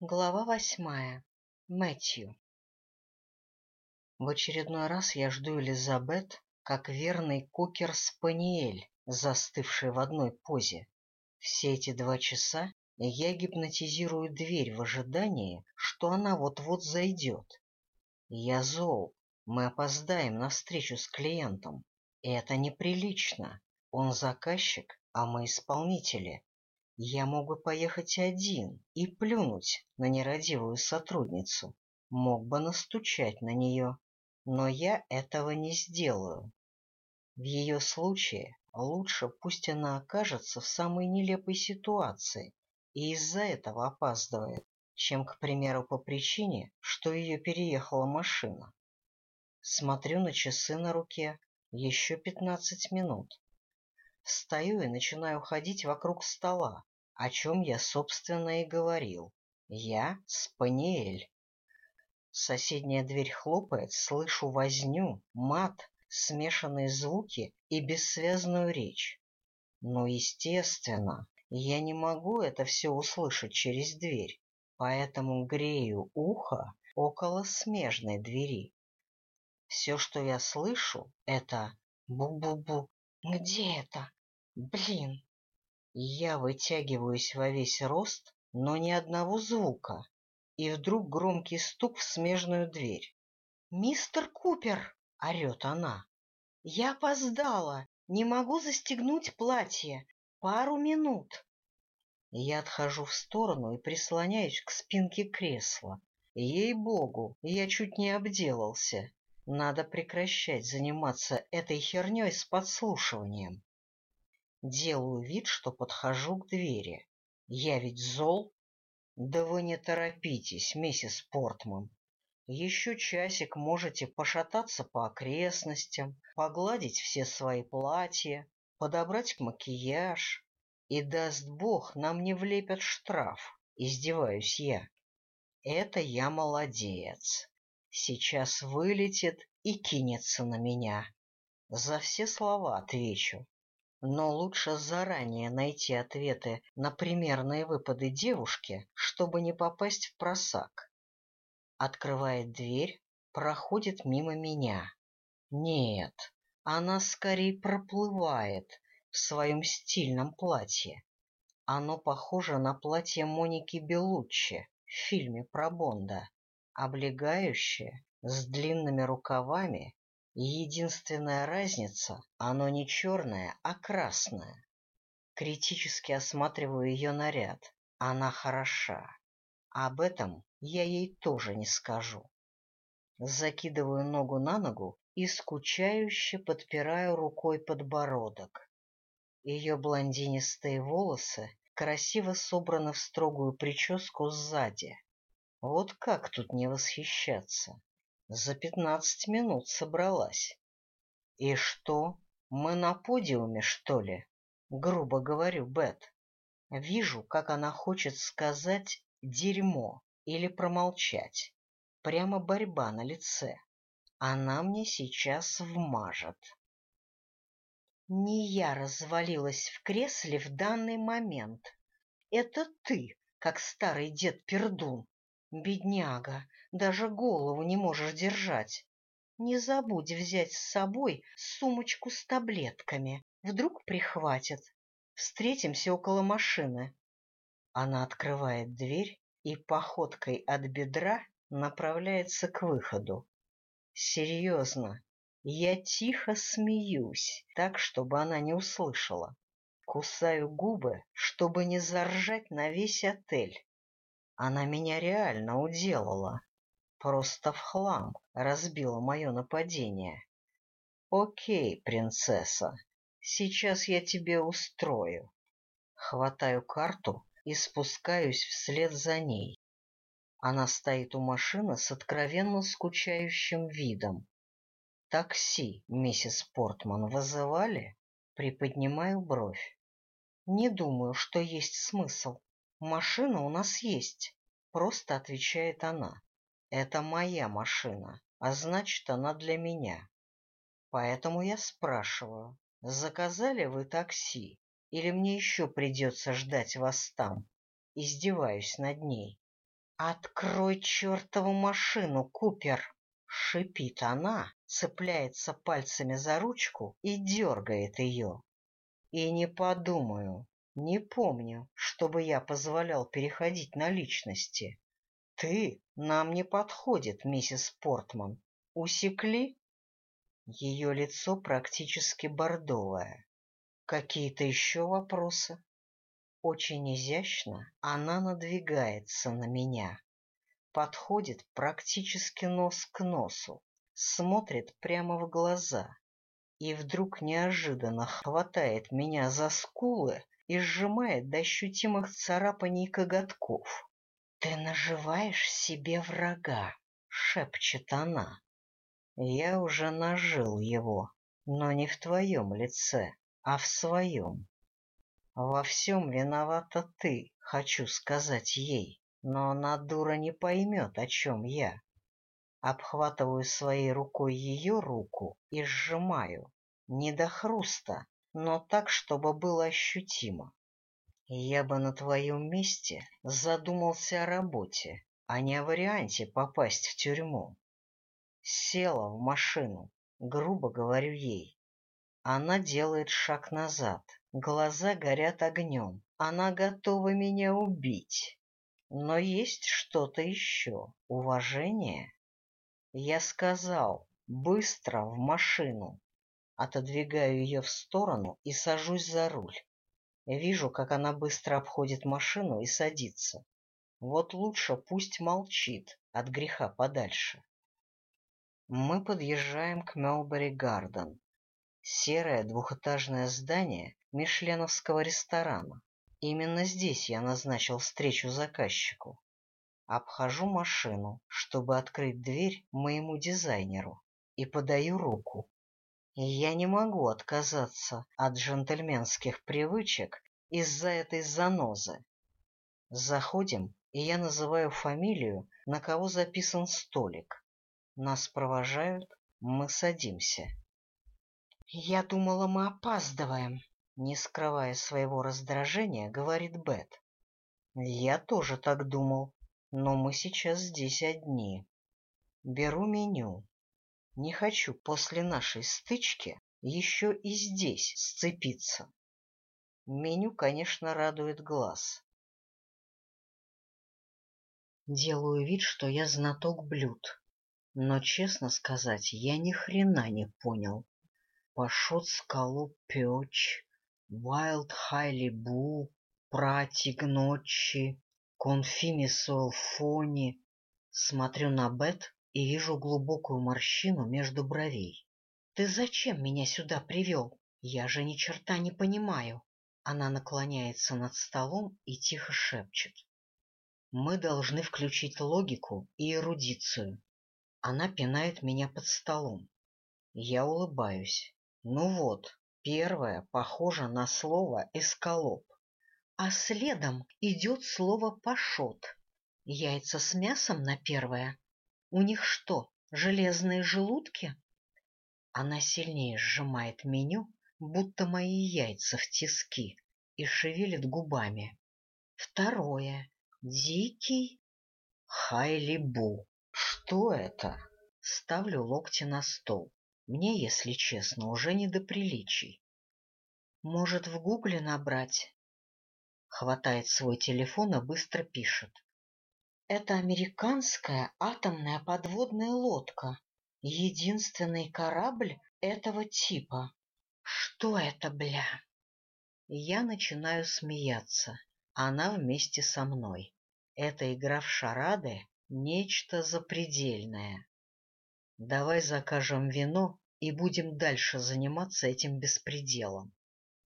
Глава восьмая. Мэтью. В очередной раз я жду Элизабет, как верный кукер-спаниель, застывший в одной позе. Все эти два часа я гипнотизирую дверь в ожидании, что она вот-вот зайдет. Я зол, мы опоздаем на встречу с клиентом. Это неприлично. Он заказчик, а мы исполнители. Я мог бы поехать один и плюнуть на нерадивую сотрудницу, мог бы настучать на нее, но я этого не сделаю. В ее случае лучше пусть она окажется в самой нелепой ситуации и из-за этого опаздывает, чем, к примеру, по причине, что ее переехала машина. Смотрю на часы на руке, еще пятнадцать минут. Встаю и начинаю ходить вокруг стола, о чем я, собственно, и говорил. Я Спаниель. Соседняя дверь хлопает, слышу возню, мат, смешанные звуки и бессвязную речь. Но, естественно, я не могу это все услышать через дверь, поэтому грею ухо около смежной двери. Все, что я слышу, это бу-бу-бу. Где это? Блин! Я вытягиваюсь во весь рост, но ни одного звука, и вдруг громкий стук в смежную дверь. «Мистер Купер!» — орет она. «Я опоздала! Не могу застегнуть платье! Пару минут!» Я отхожу в сторону и прислоняюсь к спинке кресла. Ей-богу, я чуть не обделался. Надо прекращать заниматься этой херней с подслушиванием. Делаю вид, что подхожу к двери. Я ведь зол. Да вы не торопитесь, миссис Портман. Еще часик можете пошататься по окрестностям, погладить все свои платья, подобрать макияж. И, даст бог, нам не влепят штраф, издеваюсь я. Это я молодец сейчас вылетит и кинется на меня. За все слова отвечу. Но лучше заранее найти ответы на примерные выпады девушки, чтобы не попасть в просак. Открывает дверь, проходит мимо меня. Нет, она скорее проплывает в своем стильном платье. Оно похоже на платье Моники Белуччи в фильме про Бонда облегающее, с длинными рукавами, единственная разница — оно не черное, а красное. Критически осматриваю ее наряд. Она хороша. Об этом я ей тоже не скажу. Закидываю ногу на ногу и скучающе подпираю рукой подбородок. Ее блондинистые волосы красиво собраны в строгую прическу сзади. Вот как тут не восхищаться? За пятнадцать минут собралась. И что, мы на подиуме, что ли? Грубо говорю, Бет. Вижу, как она хочет сказать «дерьмо» или промолчать. Прямо борьба на лице. Она мне сейчас вмажет. Не я развалилась в кресле в данный момент. Это ты, как старый дед Пердун, Бедняга, даже голову не можешь держать. Не забудь взять с собой сумочку с таблетками. Вдруг прихватит. Встретимся около машины. Она открывает дверь и походкой от бедра направляется к выходу. Серьезно, я тихо смеюсь, так, чтобы она не услышала. Кусаю губы, чтобы не заржать на весь отель. Она меня реально уделала. Просто в хлам разбила мое нападение. Окей, принцесса, сейчас я тебе устрою. Хватаю карту и спускаюсь вслед за ней. Она стоит у машины с откровенно скучающим видом. «Такси, миссис Портман, вызывали?» Приподнимаю бровь. «Не думаю, что есть смысл. «Машина у нас есть», — просто отвечает она. «Это моя машина, а значит, она для меня. Поэтому я спрашиваю, заказали вы такси или мне еще придется ждать вас там?» Издеваюсь над ней. «Открой чертову машину, Купер!» — шипит она, цепляется пальцами за ручку и дергает ее. И не подумаю, не помню, чтобы я позволял переходить на личности. Ты нам не подходит, миссис Портман. Усекли? Ее лицо практически бордовое. Какие-то еще вопросы? Очень изящно она надвигается на меня. Подходит практически нос к носу, смотрит прямо в глаза и вдруг неожиданно хватает меня за скулы и сжимает до ощутимых царапаний коготков. — Ты наживаешь себе врага, — шепчет она. Я уже нажил его, но не в твоем лице, а в своем. Во всем виновата ты, хочу сказать ей, но она, дура, не поймет, о чем я. Обхватываю своей рукой ее руку и сжимаю. Не до хруста, но так, чтобы было ощутимо. Я бы на твоем месте задумался о работе, а не о варианте попасть в тюрьму. Села в машину, грубо говорю ей. Она делает шаг назад, глаза горят огнем. Она готова меня убить. Но есть что-то еще. Уважение. Я сказал, быстро в машину. Отодвигаю ее в сторону и сажусь за руль. Вижу, как она быстро обходит машину и садится. Вот лучше пусть молчит от греха подальше. Мы подъезжаем к Мелбери Гарден. Серое двухэтажное здание мишленовского ресторана. Именно здесь я назначил встречу заказчику. Обхожу машину, чтобы открыть дверь моему дизайнеру, и подаю руку. Я не могу отказаться от джентльменских привычек из-за этой занозы. Заходим, и я называю фамилию, на кого записан столик. Нас провожают, мы садимся. «Я думала, мы опаздываем», — не скрывая своего раздражения, говорит Бет. «Я тоже так думал, но мы сейчас здесь одни. Беру меню. Не хочу после нашей стычки еще и здесь сцепиться. Меню, конечно, радует глаз. Делаю вид, что я знаток блюд, но, честно сказать, я ни хрена не понял. Пашот скалу печ, Wild Хайлибу, Пратик ночи, Конфими Суэлфони. Смотрю на Бет и вижу глубокую морщину между бровей. «Ты зачем меня сюда привел? Я же ни черта не понимаю». Она наклоняется над столом и тихо шепчет. «Мы должны включить логику и эрудицию». Она пинает меня под столом. Я улыбаюсь. Ну вот, первое похоже на слово «эскалоп». А следом идет слово «пашот». Яйца с мясом на первое. У них что, железные желудки? Она сильнее сжимает меню, будто мои яйца в тиски, и шевелит губами. Второе. Дикий Хайлибу. Что это? Ставлю локти на стол. Мне, если честно, уже не до приличий. Может, в гугле набрать? Хватает свой телефон и быстро пишет. Это американская атомная подводная лодка. Единственный корабль этого типа. Что это, бля? Я начинаю смеяться. Она вместе со мной. Эта игра в шарады — нечто запредельное. Давай закажем вино и будем дальше заниматься этим беспределом.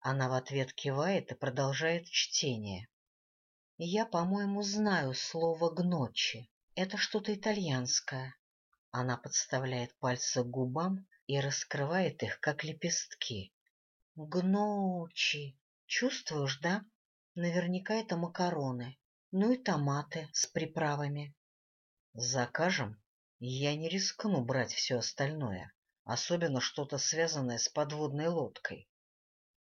Она в ответ кивает и продолжает чтение. Я, по-моему, знаю слово «гночи». Это что-то итальянское. Она подставляет пальцы к губам и раскрывает их, как лепестки. Гночи. Чувствуешь, да? Наверняка это макароны. Ну и томаты с приправами. Закажем? Я не рискну брать все остальное, особенно что-то связанное с подводной лодкой.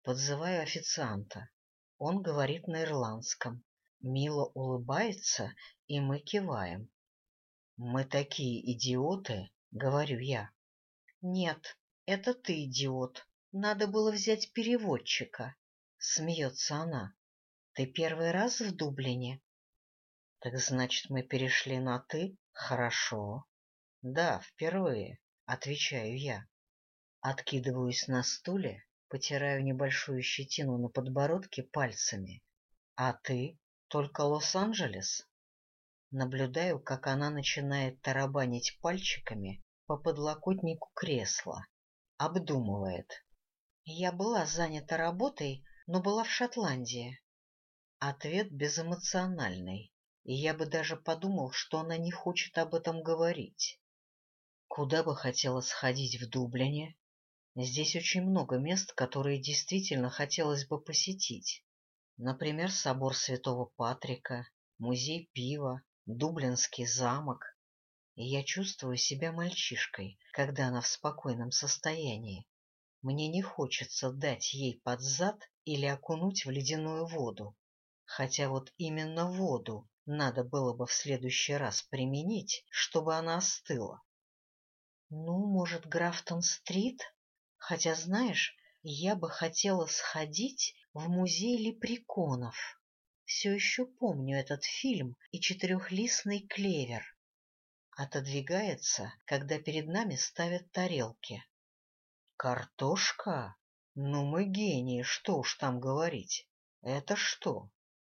Подзываю официанта. Он говорит на ирландском. Мила улыбается, и мы киваем. «Мы такие идиоты», — говорю я. «Нет, это ты идиот. Надо было взять переводчика», — смеется она. «Ты первый раз в Дублине?» «Так значит, мы перешли на «ты»? Хорошо». «Да, впервые», — отвечаю я. Откидываюсь на стуле, потираю небольшую щетину на подбородке пальцами. «А ты? Только Лос-Анджелес?» Наблюдаю, как она начинает тарабанить пальчиками по подлокотнику кресла. Обдумывает. Я была занята работой, но была в Шотландии. Ответ безэмоциональный, и я бы даже подумал, что она не хочет об этом говорить. Куда бы хотела сходить в Дублине? Здесь очень много мест, которые действительно хотелось бы посетить. Например, собор Святого Патрика, музей пива, Дублинский замок. И я чувствую себя мальчишкой, когда она в спокойном состоянии. Мне не хочется дать ей под зад или окунуть в ледяную воду. Хотя вот именно воду надо было бы в следующий раз применить, чтобы она остыла. Ну, может, Графтон-стрит? Хотя, знаешь, я бы хотела сходить в музей лепреконов. Все еще помню этот фильм и четырехлистный клевер. Отодвигается, когда перед нами ставят тарелки. Картошка? Ну мы гении, что уж там говорить. Это что?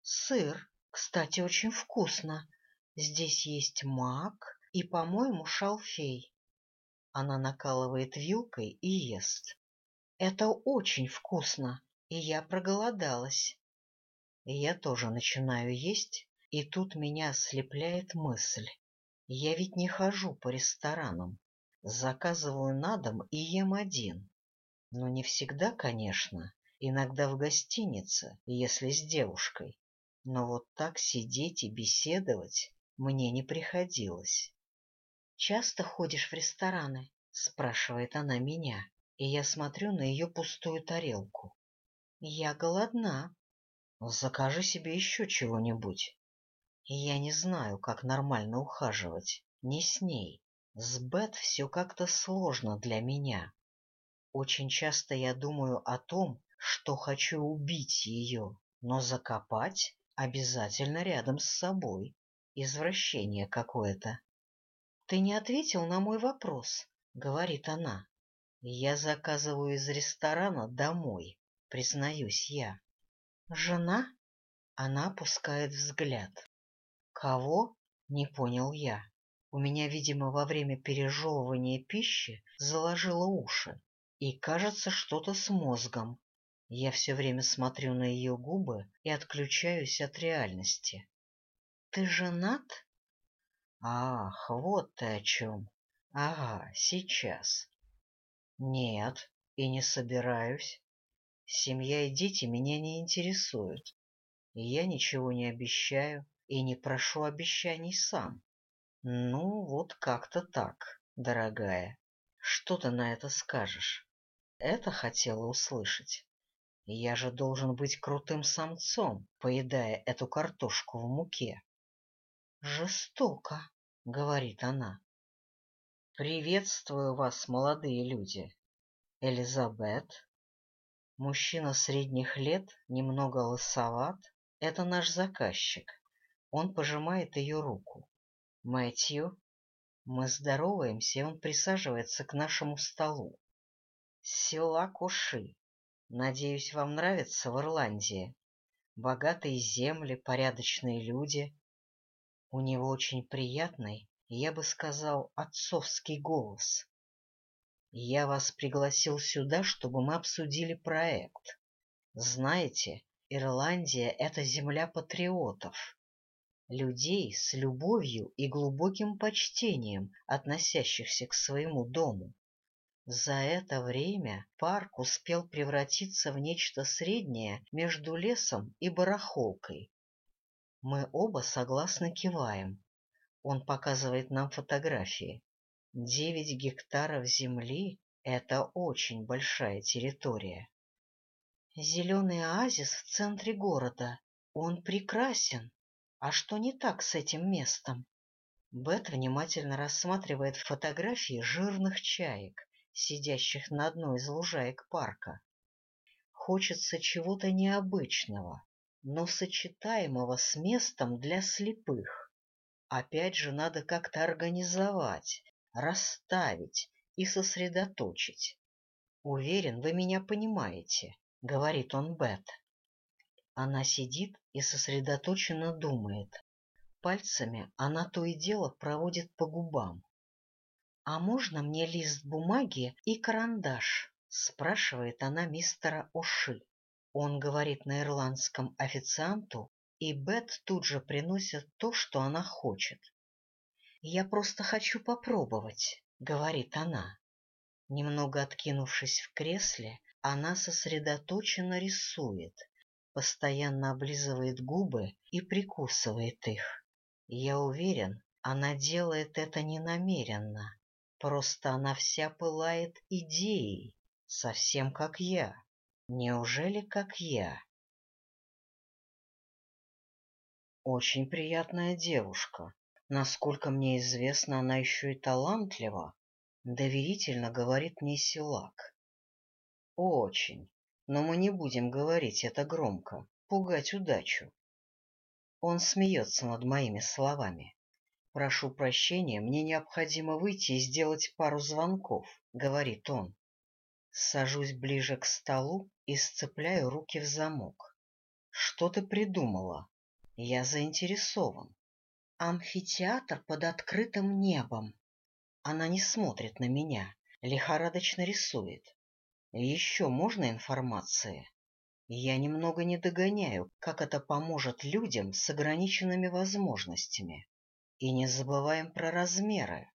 Сыр. Кстати, очень вкусно. Здесь есть мак и, по-моему, шалфей. Она накалывает вилкой и ест. Это очень вкусно, и я проголодалась. Я тоже начинаю есть, и тут меня ослепляет мысль. Я ведь не хожу по ресторанам. Заказываю на дом и ем один. Но не всегда, конечно. Иногда в гостинице, если с девушкой. Но вот так сидеть и беседовать мне не приходилось. — Часто ходишь в рестораны? — спрашивает она меня, и я смотрю на ее пустую тарелку. — Я голодна. Закажи себе еще чего-нибудь. Я не знаю, как нормально ухаживать. Не с ней. С Бет все как-то сложно для меня. Очень часто я думаю о том, что хочу убить ее, но закопать обязательно рядом с собой. Извращение какое-то. — Ты не ответил на мой вопрос, — говорит она. — Я заказываю из ресторана домой, признаюсь я. «Жена?» Она опускает взгляд. «Кого?» — не понял я. У меня, видимо, во время пережевывания пищи заложило уши. И, кажется, что-то с мозгом. Я все время смотрю на ее губы и отключаюсь от реальности. «Ты женат?» «Ах, вот ты о чем. Ага, сейчас». «Нет, и не собираюсь. Семья и дети меня не интересуют. И я ничего не обещаю и не прошу обещаний сам. Ну, вот как-то так, дорогая. Что ты на это скажешь? Это хотела услышать. Я же должен быть крутым самцом, поедая эту картошку в муке. Жестоко, — говорит она. Приветствую вас, молодые люди. Элизабет, Мужчина средних лет, немного лысоват. Это наш заказчик. Он пожимает ее руку. Мэтью. Мы здороваемся, и он присаживается к нашему столу. Села Куши. Надеюсь, вам нравится в Ирландии. Богатые земли, порядочные люди. У него очень приятный, я бы сказал, отцовский голос. Я вас пригласил сюда, чтобы мы обсудили проект. Знаете, Ирландия — это земля патриотов, людей с любовью и глубоким почтением, относящихся к своему дому. За это время парк успел превратиться в нечто среднее между лесом и барахолкой. Мы оба согласно киваем. Он показывает нам фотографии. Девять гектаров земли — это очень большая территория. Зеленый оазис в центре города, Он прекрасен. А что не так с этим местом? Бет внимательно рассматривает фотографии жирных чаек, сидящих на одной из лужаек парка. Хочется чего-то необычного, но сочетаемого с местом для слепых. Опять же, надо как-то организовать, расставить и сосредоточить. «Уверен, вы меня понимаете», — говорит он Бет. Она сидит и сосредоточенно думает. Пальцами она то и дело проводит по губам. «А можно мне лист бумаги и карандаш?» — спрашивает она мистера Оши. Он говорит на ирландском официанту, и Бет тут же приносит то, что она хочет. «Я просто хочу попробовать», — говорит она. Немного откинувшись в кресле, она сосредоточенно рисует, постоянно облизывает губы и прикусывает их. Я уверен, она делает это ненамеренно. Просто она вся пылает идеей, совсем как я. Неужели как я? Очень приятная девушка. Насколько мне известно, она еще и талантлива. Доверительно говорит мне Силак. Очень. Но мы не будем говорить это громко, пугать удачу. Он смеется над моими словами. «Прошу прощения, мне необходимо выйти и сделать пару звонков», — говорит он. Сажусь ближе к столу и сцепляю руки в замок. «Что ты придумала?» «Я заинтересован». «Амфитеатр под открытым небом». Она не смотрит на меня, лихорадочно рисует. «Еще можно информации?» Я немного не догоняю, как это поможет людям с ограниченными возможностями. И не забываем про размеры.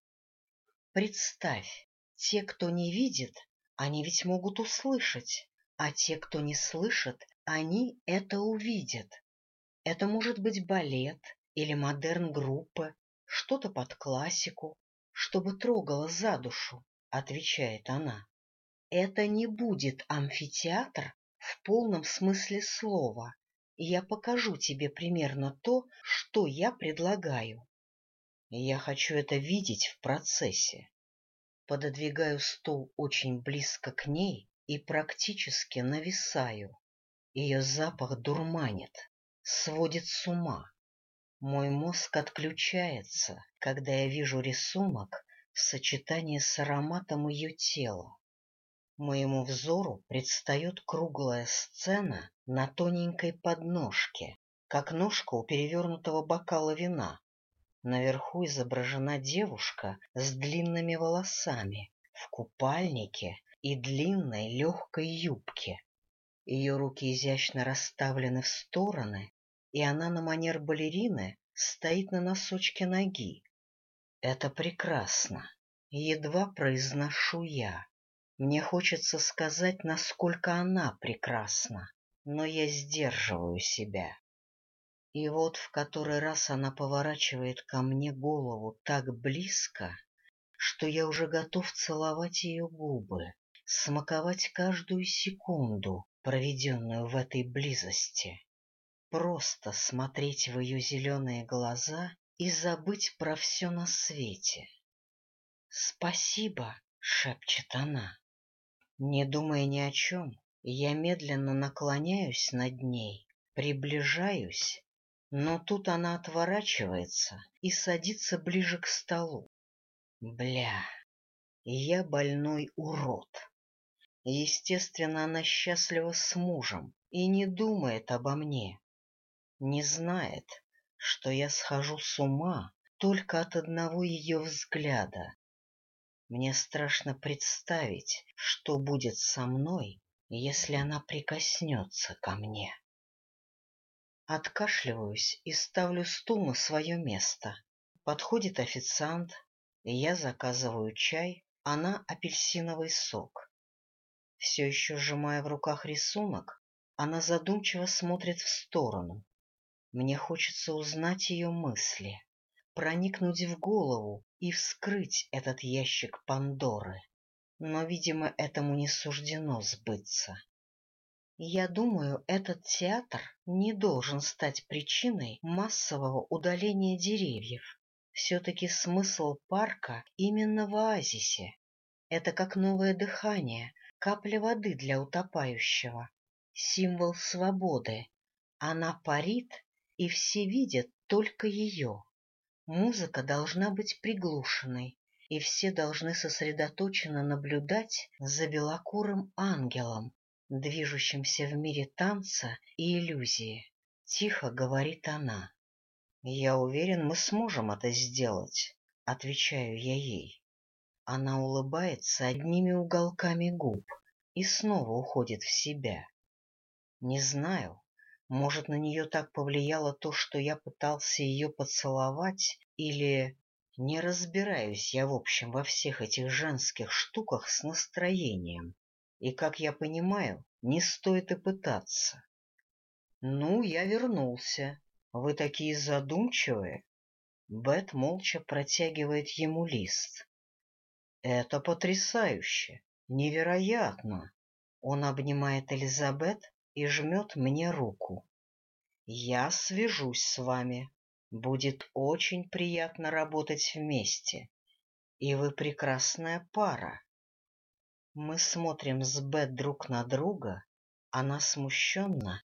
Представь, те, кто не видит, они ведь могут услышать, а те, кто не слышит, они это увидят. Это может быть балет или модерн-группа, что-то под классику, чтобы трогало за душу, — отвечает она. Это не будет амфитеатр в полном смысле слова, и я покажу тебе примерно то, что я предлагаю. Я хочу это видеть в процессе. Пододвигаю стул очень близко к ней и практически нависаю. Ее запах дурманит, сводит с ума. Мой мозг отключается, когда я вижу рисунок в сочетании с ароматом ее тела. Моему взору предстает круглая сцена на тоненькой подножке, как ножка у перевернутого бокала вина. Наверху изображена девушка с длинными волосами, в купальнике и длинной легкой юбке. Ее руки изящно расставлены в стороны, и она на манер балерины стоит на носочке ноги. Это прекрасно. Едва произношу я. Мне хочется сказать, насколько она прекрасна, но я сдерживаю себя. И вот в который раз она поворачивает ко мне голову так близко, что я уже готов целовать ее губы, смаковать каждую секунду, проведенную в этой близости. Просто смотреть в ее зеленые глаза и забыть про все на свете. «Спасибо», — шепчет она. Не думая ни о чем, я медленно наклоняюсь над ней, приближаюсь но тут она отворачивается и садится ближе к столу. Бля, я больной урод. Естественно, она счастлива с мужем и не думает обо мне. Не знает, что я схожу с ума только от одного ее взгляда. Мне страшно представить, что будет со мной, если она прикоснется ко мне. Откашливаюсь и ставлю стул на свое место. Подходит официант, и я заказываю чай, она апельсиновый сок. Все еще сжимая в руках рисунок, она задумчиво смотрит в сторону. Мне хочется узнать ее мысли, проникнуть в голову и вскрыть этот ящик Пандоры. Но, видимо, этому не суждено сбыться. Я думаю, этот театр не должен стать причиной массового удаления деревьев. Все-таки смысл парка именно в оазисе. Это как новое дыхание, капля воды для утопающего, символ свободы. Она парит, и все видят только ее. Музыка должна быть приглушенной, и все должны сосредоточенно наблюдать за белокурым ангелом, движущимся в мире танца и иллюзии. Тихо говорит она. «Я уверен, мы сможем это сделать», — отвечаю я ей. Она улыбается одними уголками губ и снова уходит в себя. Не знаю, может, на нее так повлияло то, что я пытался ее поцеловать, или не разбираюсь я, в общем, во всех этих женских штуках с настроением. И, как я понимаю, не стоит и пытаться. Ну, я вернулся. Вы такие задумчивые. Бет молча протягивает ему лист. Это потрясающе, невероятно. Он обнимает Элизабет и жмет мне руку. Я свяжусь с вами. Будет очень приятно работать вместе. И вы прекрасная пара. Мы смотрим с Бет друг на друга, она смущенно,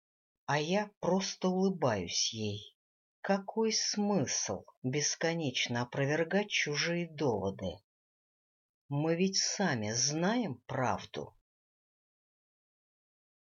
а я просто улыбаюсь ей. Какой смысл бесконечно опровергать чужие доводы? Мы ведь сами знаем правду.